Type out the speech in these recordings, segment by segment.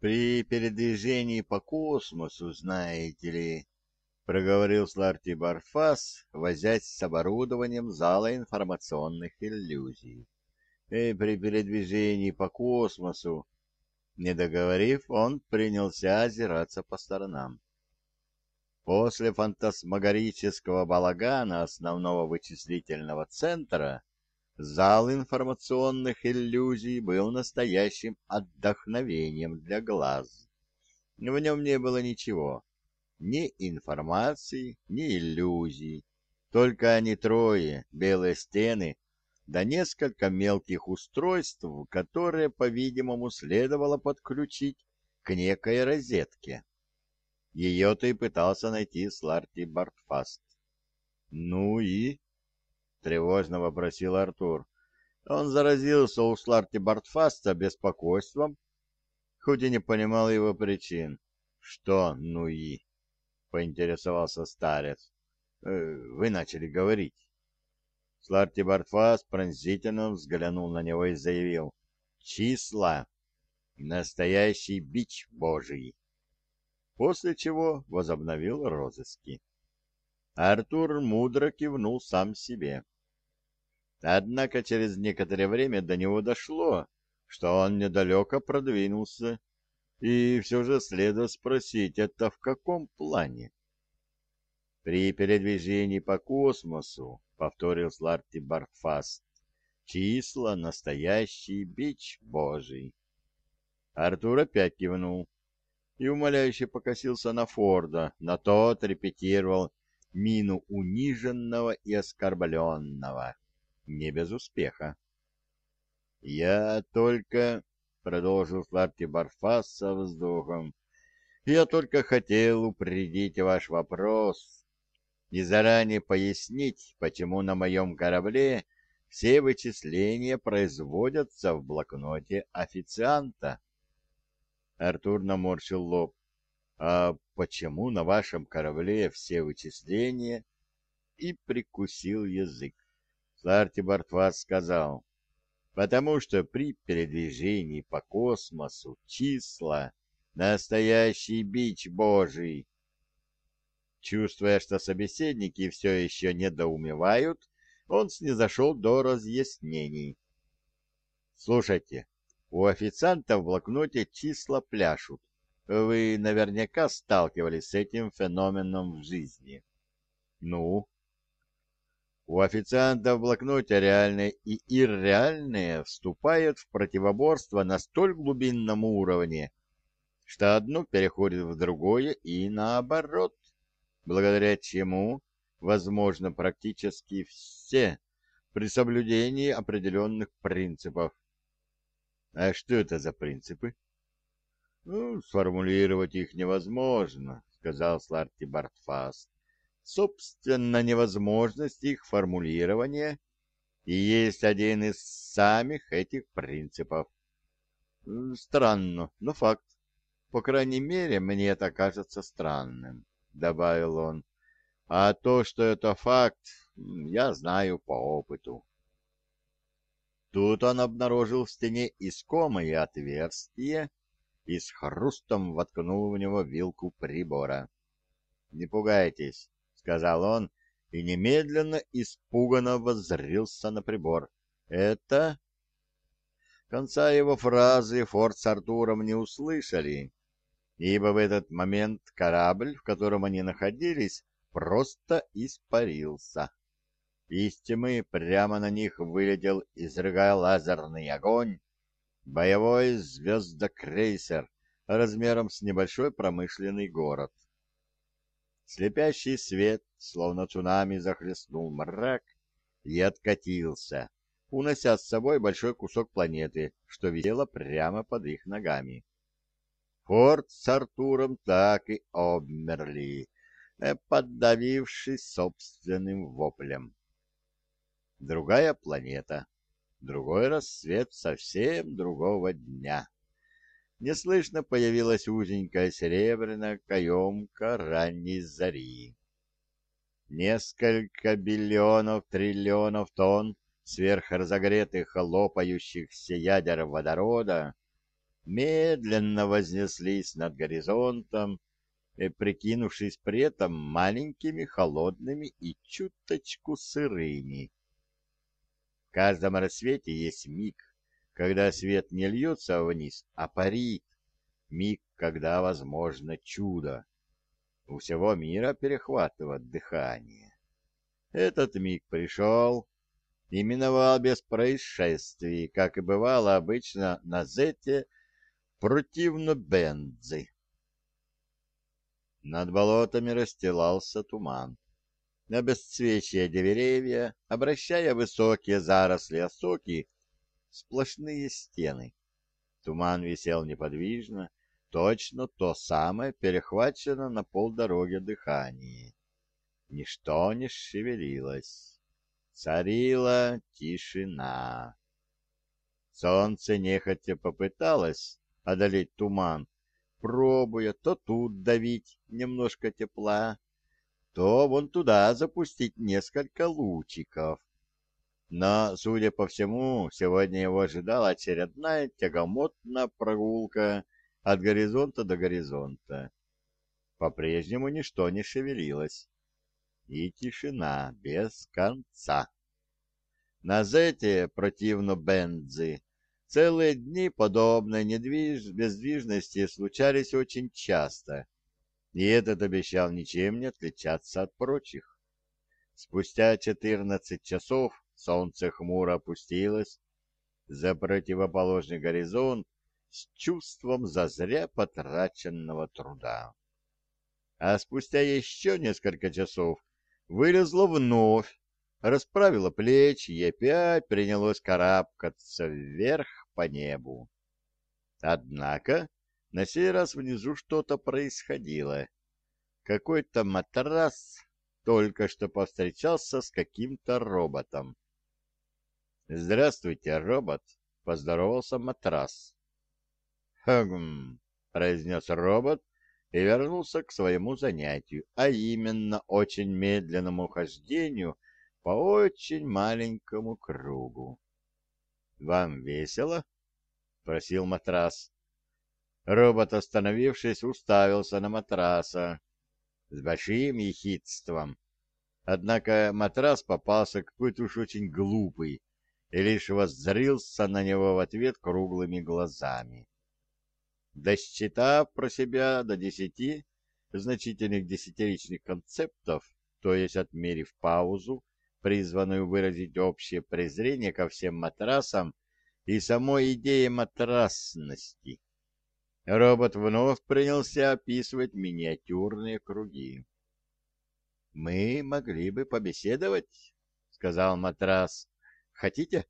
При передвижении по космосу, знаете ли, проговорил Сларти Барфас, возясь с оборудованием зала информационных иллюзий. И при передвижении по космосу, не договорив, он принялся озираться по сторонам. После фантасмагорического балагана основного вычислительного центра зал информационных иллюзий был настоящим отдохновением для глаз. В нем не было ничего, ни информации, ни иллюзий, только они трое, белые стены, да несколько мелких устройств, которые, по-видимому, следовало подключить к некой розетке. Ее-то и пытался найти Сларти Бартфаст. «Ну и?» — тревожно вопросил Артур. Он заразился у Сларти Бартфаста беспокойством, хоть и не понимал его причин. «Что «ну и?» — поинтересовался старец. «Э, «Вы начали говорить». Сларти Бартфаст пронзительно взглянул на него и заявил. «Числа! Настоящий бич божий!» после чего возобновил розыски. Артур мудро кивнул сам себе. Однако через некоторое время до него дошло, что он недалеко продвинулся, и все же следует спросить, это в каком плане? При передвижении по космосу, повторил Сларти Бартфаст, числа настоящий бич божий. Артур опять кивнул и умоляюще покосился на Форда, на тот репетировал мину униженного и оскорбленного. Не без успеха. «Я только...» — продолжил Фларти Барфас со вздохом. «Я только хотел упредить ваш вопрос и заранее пояснить, почему на моем корабле все вычисления производятся в блокноте официанта». Артур наморщил лоб. «А почему на вашем корабле все вычисления?» И прикусил язык. Сларти Бартвас сказал, «Потому что при передвижении по космосу числа — настоящий бич Божий». Чувствуя, что собеседники все еще недоумевают, он снизошел до разъяснений. «Слушайте, у официанта в блокноте числа пляшут. Вы наверняка сталкивались с этим феноменом в жизни. Ну? У официанта в блокноте реальные и ирреальные вступают в противоборство на столь глубинном уровне, что одно переходит в другое и наоборот, благодаря чему возможно практически все при соблюдении определенных принципов а что это за принципы? Ну, сформулировать их невозможно, сказал Сларти Бартфаст. Собственно, невозможность их формулирования и есть один из самих этих принципов. Странно, но факт. По крайней мере, мне это кажется странным, добавил он. А то, что это факт, я знаю по опыту. Тут он обнаружил в стене искомое отверстие и с хрустом воткнул в него вилку прибора. «Не пугайтесь», — сказал он, и немедленно испуганно воззрился на прибор. «Это...» Конца его фразы Форд с Артуром не услышали, ибо в этот момент корабль, в котором они находились, просто испарился. Из тьмы прямо на них вылетел, изрыгая лазерный огонь, боевой звездокрейсер размером с небольшой промышленный город. Слепящий свет, словно цунами, захлестнул мрак и откатился, унося с собой большой кусок планеты, что висело прямо под их ногами. Форд с Артуром так и обмерли, э, поддавившись собственным воплем другая планета, другой рассвет совсем другого дня. Неслышно появилась узенькая серебряная каемка ранней зари. Несколько биллионов триллионов тонн сверхразогретых хлопающихся ядер водорода медленно вознеслись над горизонтом, прикинувшись при этом маленькими, холодными и чуточку сырыми. В каждом рассвете есть миг, когда свет не льется вниз, а парит, миг, когда возможно чудо. У всего мира перехватывает дыхание. Этот миг пришел и миновал без происшествий, как и бывало обычно на Зете противно Бензы. Над болотами расстилался туман. Обесцвечивая деревья, обращая высокие заросли осоки сплошные стены. Туман висел неподвижно, точно то самое перехвачено на полдороге дыхание. Ничто не шевелилось. Царила тишина. Солнце нехотя попыталось одолеть туман, пробуя то тут давить немножко тепла, то вон туда запустить несколько лучиков. Но, судя по всему, сегодня его ожидала очередная тягомотная прогулка от горизонта до горизонта. По-прежнему ничто не шевелилось. И тишина без конца. На зете противно Бензы целые дни подобной недвиж... бездвижности случались очень часто и этот обещал ничем не отличаться от прочих. Спустя четырнадцать часов солнце хмуро опустилось за противоположный горизонт с чувством зазря потраченного труда. А спустя еще несколько часов вылезло вновь, расправило плечи и опять принялось карабкаться вверх по небу. Однако на сей раз внизу что-то происходило. Какой-то матрас только что повстречался с каким-то роботом. «Здравствуйте, робот!» — поздоровался матрас. «Хм!» — произнес робот и вернулся к своему занятию, а именно очень медленному хождению по очень маленькому кругу. «Вам весело?» — спросил матрас. Робот, остановившись, уставился на матраса с большим ехидством. Однако матрас попался какой-то уж очень глупый и лишь воззрился на него в ответ круглыми глазами. Досчитав про себя до десяти значительных десятиричных концептов, то есть отмерив паузу, призванную выразить общее презрение ко всем матрасам и самой идее матрасности, Робот вновь принялся описывать миниатюрные круги. «Мы могли бы побеседовать», — сказал матрас. «Хотите?»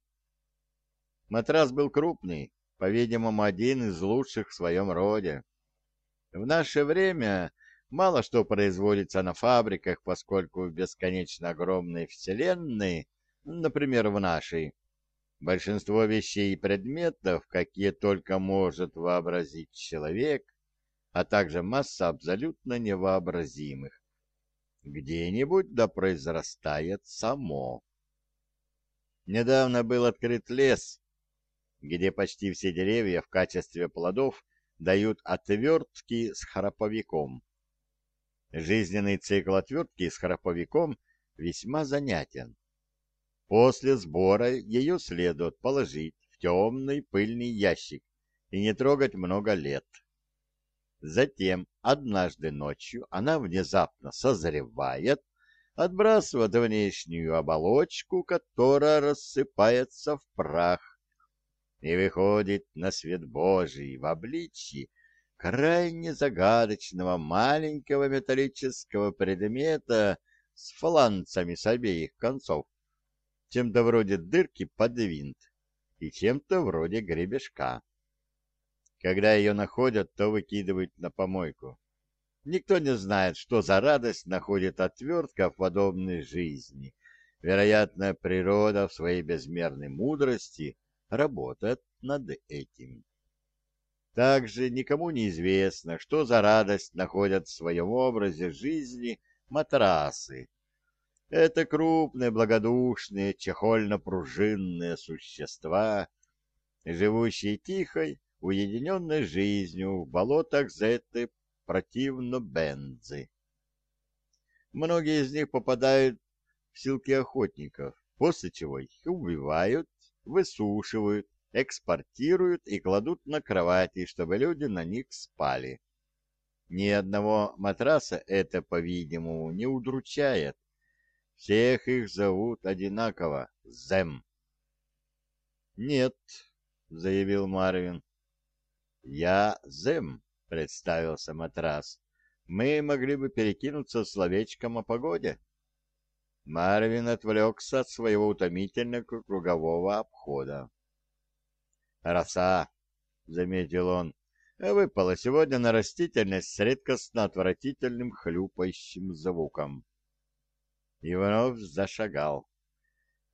Матрас был крупный, по-видимому, один из лучших в своем роде. В наше время мало что производится на фабриках, поскольку в бесконечно огромной вселенной, например, в нашей, Большинство вещей и предметов, какие только может вообразить человек, а также масса абсолютно невообразимых, где-нибудь да произрастает само. Недавно был открыт лес, где почти все деревья в качестве плодов дают отвертки с храповиком. Жизненный цикл отвертки с храповиком весьма занятен. После сбора ее следует положить в темный пыльный ящик и не трогать много лет. Затем, однажды ночью, она внезапно созревает, отбрасывает внешнюю оболочку, которая рассыпается в прах, и выходит на свет Божий в обличье крайне загадочного маленького металлического предмета с фланцами с обеих концов чем-то вроде дырки под винт и чем-то вроде гребешка. Когда ее находят, то выкидывают на помойку. Никто не знает, что за радость находит отвертка в подобной жизни. Вероятно, природа в своей безмерной мудрости работает над этим. Также никому не известно, что за радость находят в своем образе жизни матрасы, это крупные, благодушные, чехольно-пружинные существа, живущие тихой, уединенной жизнью в болотах Зеты противно-бензы. Многие из них попадают в силки охотников, после чего их убивают, высушивают, экспортируют и кладут на кровати, чтобы люди на них спали. Ни одного матраса это, по-видимому, не удручает. Всех их зовут одинаково — Зем. «Нет», — заявил Марвин. «Я Зем», — представился матрас. «Мы могли бы перекинуться словечком о погоде». Марвин отвлекся от своего утомительного кругового обхода. «Роса», — заметил он, — выпала сегодня на растительность с редкостно отвратительным хлюпающим звуком. И вновь зашагал.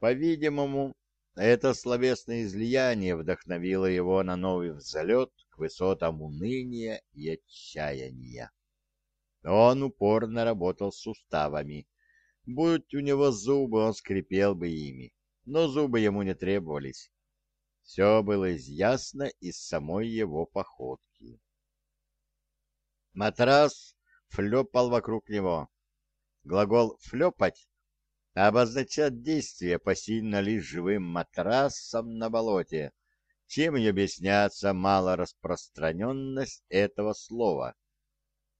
По-видимому, это словесное излияние вдохновило его на новый взлет к высотам уныния и отчаяния. Он упорно работал суставами. Будь у него зубы, он скрипел бы ими, но зубы ему не требовались. Все было ясно из самой его походки. Матрас флепал вокруг него. Глагол «флепать» обозначает действие посильно лишь живым матрасом на болоте, чем и объясняется малораспространенность этого слова.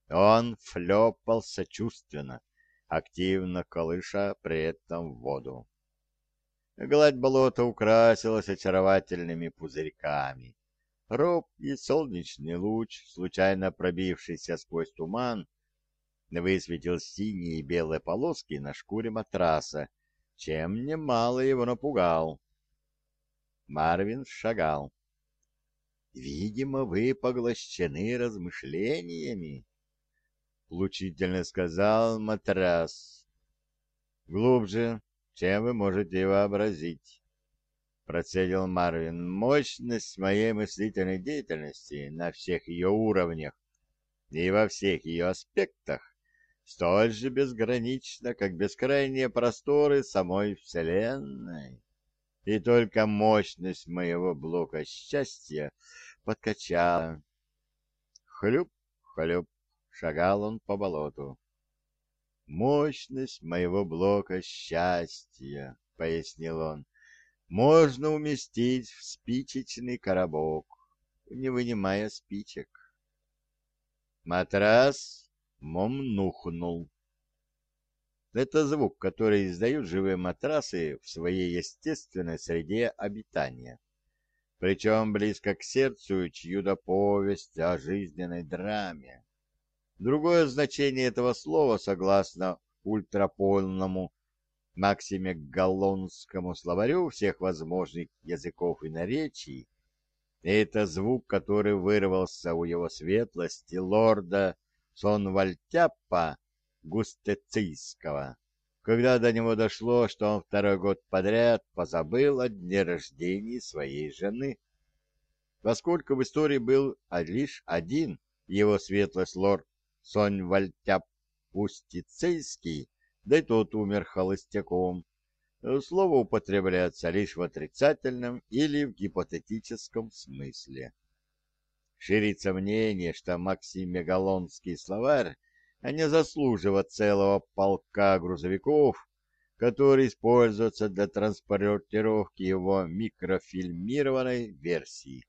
Он флепал сочувственно, активно колыша при этом воду. Гладь болота украсилась очаровательными пузырьками. Робкий солнечный луч, случайно пробившийся сквозь туман, высветил синие и белые полоски на шкуре матраса, чем немало его напугал. Марвин шагал. «Видимо, вы поглощены размышлениями», — лучительно сказал матрас. «Глубже, чем вы можете вообразить. Процедил Марвин. Мощность моей мыслительной деятельности на всех ее уровнях и во всех ее аспектах столь же безгранична, как бескрайние просторы самой Вселенной. И только мощность моего блока счастья подкачала. Хлюп, хлюп, шагал он по болоту мощность моего блока счастья, — пояснил он, — можно уместить в спичечный коробок, не вынимая спичек. Матрас момнухнул. Это звук, который издают живые матрасы в своей естественной среде обитания, причем близко к сердцу чью-то повесть о жизненной драме. Другое значение этого слова, согласно ультраполному Максиме Галлонскому словарю всех возможных языков и наречий, это звук, который вырвался у его светлости лорда Сонвальтяпа Густецийского, когда до него дошло, что он второй год подряд позабыл о дне рождения своей жены. Поскольку в истории был лишь один его светлость лорд Сонь-Вальтяп Устицейский, да и тот умер холостяком. Слово употребляется лишь в отрицательном или в гипотетическом смысле. Ширится мнение, что Максим-Мегалонский словарь не заслуживает целого полка грузовиков, который используется для транспортировки его микрофильмированной версии.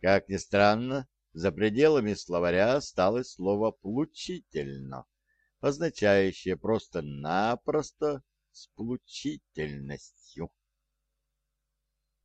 Как ни странно, за пределами словаря осталось слово «плучительно», означающее просто-напросто «с плучительностью».